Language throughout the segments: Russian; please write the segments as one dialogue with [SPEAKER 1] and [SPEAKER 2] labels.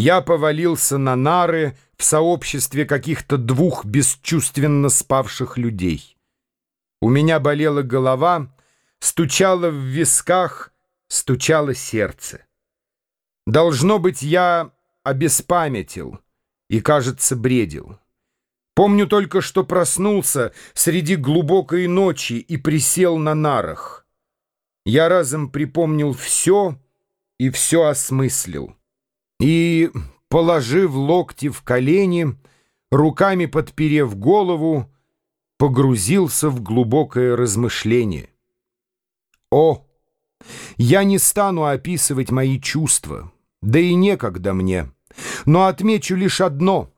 [SPEAKER 1] Я повалился на нары в сообществе каких-то двух бесчувственно спавших людей. У меня болела голова, стучало в висках, стучало сердце. Должно быть, я обеспамятил и, кажется, бредил. Помню только, что проснулся среди глубокой ночи и присел на нарах. Я разом припомнил все и все осмыслил. И, положив локти в колени, руками подперев голову, погрузился в глубокое размышление. О, я не стану описывать мои чувства, да и некогда мне, но отмечу лишь одно.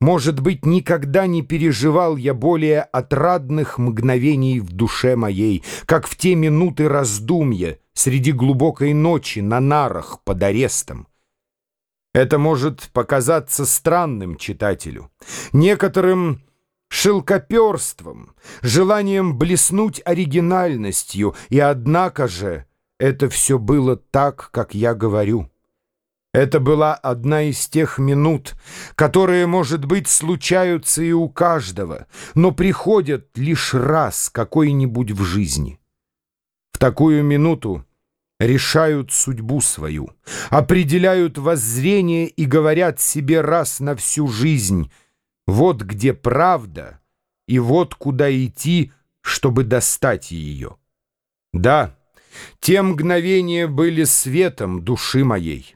[SPEAKER 1] Может быть, никогда не переживал я более отрадных мгновений в душе моей, как в те минуты раздумья среди глубокой ночи на нарах под арестом. Это может показаться странным читателю, некоторым шелкоперством, желанием блеснуть оригинальностью, и однако же это все было так, как я говорю. Это была одна из тех минут, которые, может быть, случаются и у каждого, но приходят лишь раз какой-нибудь в жизни. В такую минуту решают судьбу свою, определяют воззрение и говорят себе раз на всю жизнь «Вот где правда, и вот куда идти, чтобы достать ее». Да, те мгновения были светом души моей.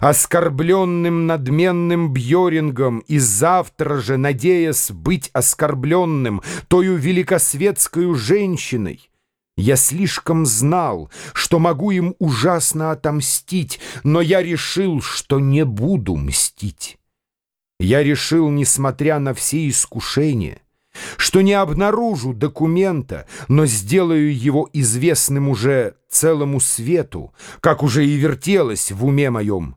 [SPEAKER 1] Оскорбленным надменным Бьорингом и завтра же, надеясь быть оскорбленным тою великосветскую женщиной, я слишком знал, что могу им ужасно отомстить, но я решил, что не буду мстить. Я решил, несмотря на все искушения, что не обнаружу документа, но сделаю его известным уже целому свету, как уже и вертелось в уме моем.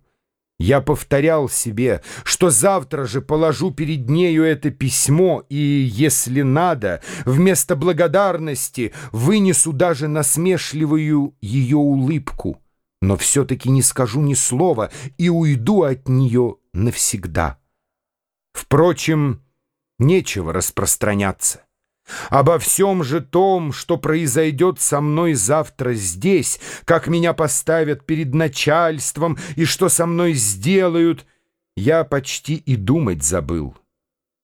[SPEAKER 1] Я повторял себе, что завтра же положу перед нею это письмо и, если надо, вместо благодарности вынесу даже насмешливую ее улыбку, но все-таки не скажу ни слова и уйду от нее навсегда. Впрочем, нечего распространяться. Обо всем же том, что произойдет со мной завтра здесь, как меня поставят перед начальством и что со мной сделают, я почти и думать забыл.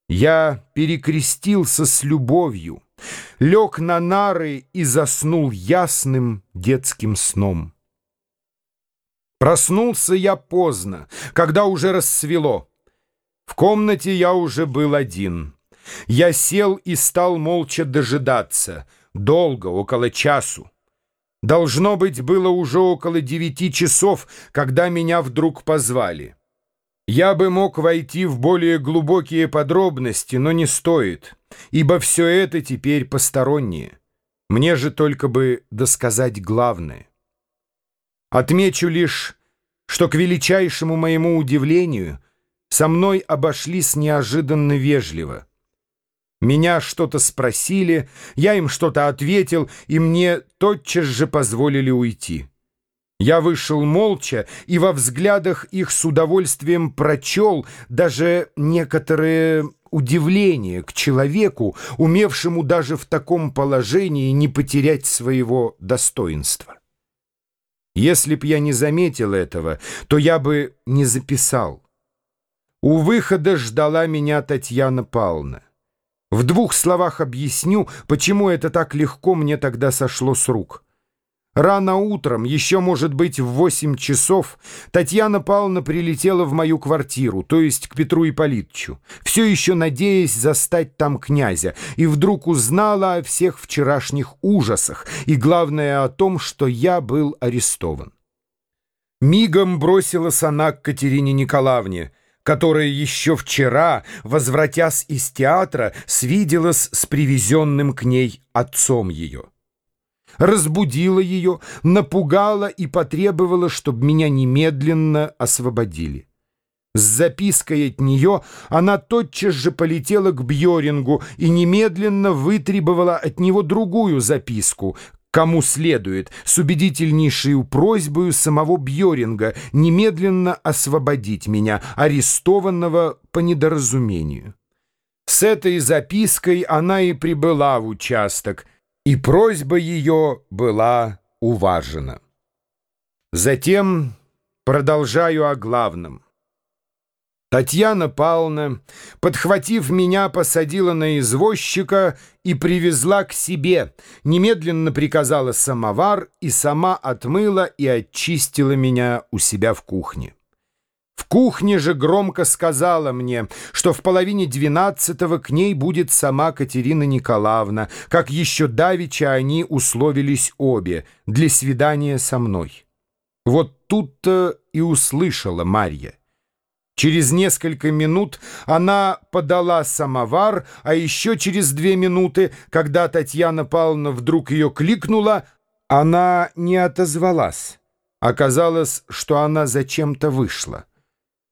[SPEAKER 1] Я перекрестился с любовью, лег на нары и заснул ясным детским сном. Проснулся я поздно, когда уже рассвело. В комнате я уже был один — я сел и стал молча дожидаться. Долго, около часу. Должно быть, было уже около девяти часов, когда меня вдруг позвали. Я бы мог войти в более глубокие подробности, но не стоит, ибо все это теперь постороннее. Мне же только бы досказать главное. Отмечу лишь, что к величайшему моему удивлению со мной обошлись неожиданно вежливо. Меня что-то спросили, я им что-то ответил, и мне тотчас же позволили уйти. Я вышел молча и во взглядах их с удовольствием прочел даже некоторое удивление к человеку, умевшему даже в таком положении не потерять своего достоинства. Если б я не заметил этого, то я бы не записал. У выхода ждала меня Татьяна Павловна. В двух словах объясню, почему это так легко мне тогда сошло с рук. Рано утром, еще, может быть, в восемь часов, Татьяна Павловна прилетела в мою квартиру, то есть к Петру Ипполитовичу, все еще надеясь застать там князя, и вдруг узнала о всех вчерашних ужасах и, главное, о том, что я был арестован. Мигом бросилась она к Катерине Николаевне — которая еще вчера, возвратясь из театра, свиделась с привезенным к ней отцом ее. Разбудила ее, напугала и потребовала, чтобы меня немедленно освободили. С запиской от нее она тотчас же полетела к Бьорингу и немедленно вытребовала от него другую записку, кому следует, с убедительнейшей просьбой самого Бьоринга немедленно освободить меня, арестованного по недоразумению. С этой запиской она и прибыла в участок, и просьба ее была уважена. Затем продолжаю о главном. Татьяна Павловна, подхватив меня, посадила на извозчика и привезла к себе, немедленно приказала самовар и сама отмыла и очистила меня у себя в кухне. В кухне же громко сказала мне, что в половине двенадцатого к ней будет сама Катерина Николаевна, как еще давеча они условились обе для свидания со мной. Вот тут-то и услышала Марья. Через несколько минут она подала самовар, а еще через две минуты, когда Татьяна Павловна вдруг ее кликнула, она не отозвалась. Оказалось, что она зачем-то вышла.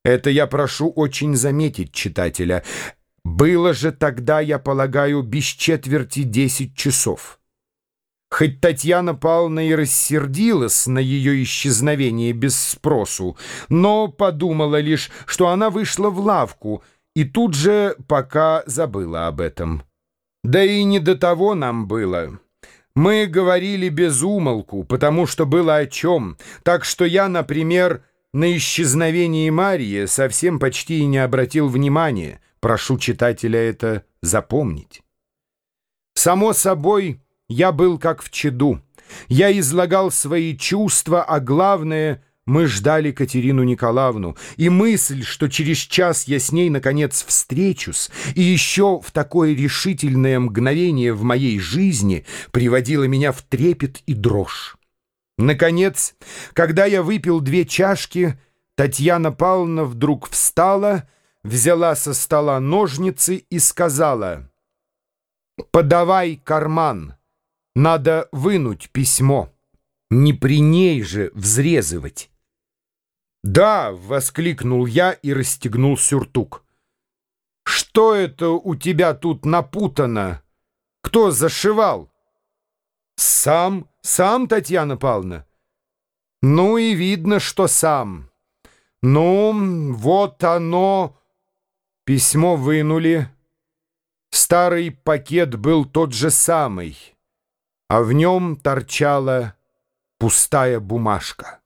[SPEAKER 1] Это я прошу очень заметить читателя. Было же тогда, я полагаю, без четверти десять часов. Хоть Татьяна Павловна и рассердилась на ее исчезновение без спросу, но подумала лишь, что она вышла в лавку, и тут же пока забыла об этом. Да и не до того нам было. Мы говорили без умолку, потому что было о чем, так что я, например, на исчезновение Марии совсем почти и не обратил внимания. Прошу читателя это запомнить. Само собой, я был как в чаду. Я излагал свои чувства, а главное, мы ждали Катерину Николаевну, и мысль, что через час я с ней, наконец, встречусь, и еще в такое решительное мгновение в моей жизни приводила меня в трепет и дрожь. Наконец, когда я выпил две чашки, Татьяна Павловна вдруг встала, взяла со стола ножницы и сказала «Подавай карман». Надо вынуть письмо. Не при ней же взрезывать. «Да!» — воскликнул я и расстегнул сюртук. «Что это у тебя тут напутано? Кто зашивал?» «Сам, сам, Татьяна Павловна?» «Ну и видно, что сам. Ну, вот оно...» Письмо вынули. Старый пакет был тот же самый а в нем торчала пустая бумажка.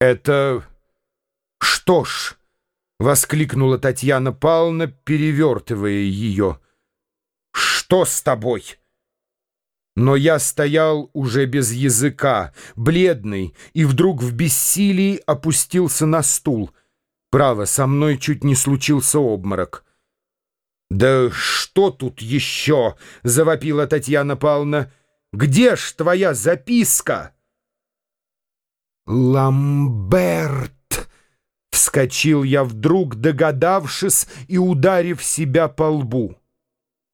[SPEAKER 1] «Это что ж?» — воскликнула Татьяна Павловна, перевертывая ее. «Что с тобой?» Но я стоял уже без языка, бледный, и вдруг в бессилии опустился на стул. Право, со мной чуть не случился обморок. «Да что тут еще?» — завопила Татьяна Павловна. «Где ж твоя записка?» «Ламберт!» — вскочил я вдруг, догадавшись и ударив себя по лбу.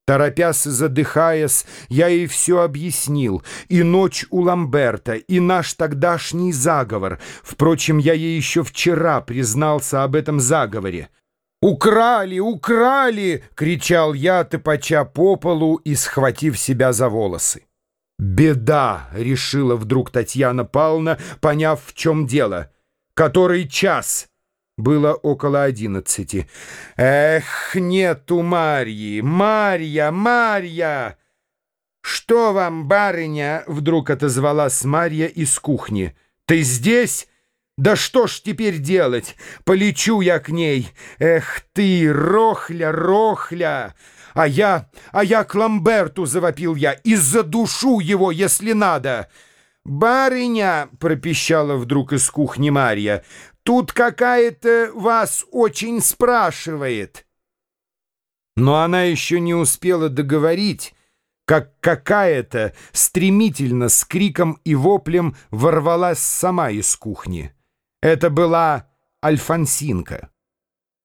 [SPEAKER 1] Торопясь и задыхаясь, я ей все объяснил. И ночь у Ламберта, и наш тогдашний заговор. Впрочем, я ей еще вчера признался об этом заговоре. «Украли! Украли!» — кричал я, топача по полу и схватив себя за волосы. «Беда!» — решила вдруг Татьяна Павловна, поняв, в чем дело. «Который час?» Было около одиннадцати. «Эх, нету Марьи! Марья! Марья!» «Что вам, барыня?» — вдруг отозвалась Марья из кухни. «Ты здесь?» Да что ж теперь делать? Полечу я к ней. Эх ты, Рохля, Рохля! А я, а я к Ламберту завопил я и задушу его, если надо. «Барыня!» — пропищала вдруг из кухни Марья. «Тут какая-то вас очень спрашивает». Но она еще не успела договорить, как какая-то стремительно с криком и воплем ворвалась сама из кухни. Это была Альфонсинка.